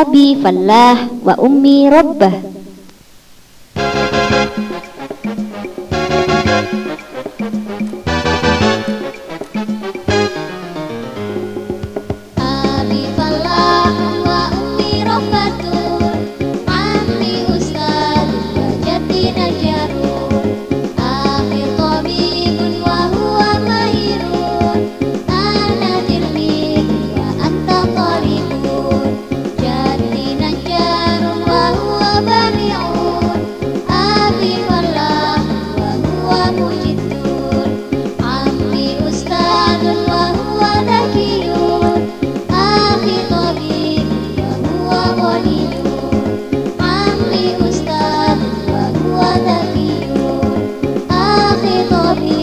abi fallah wa ummi rabbah. Abi fallah wa ummi rabbah. 所以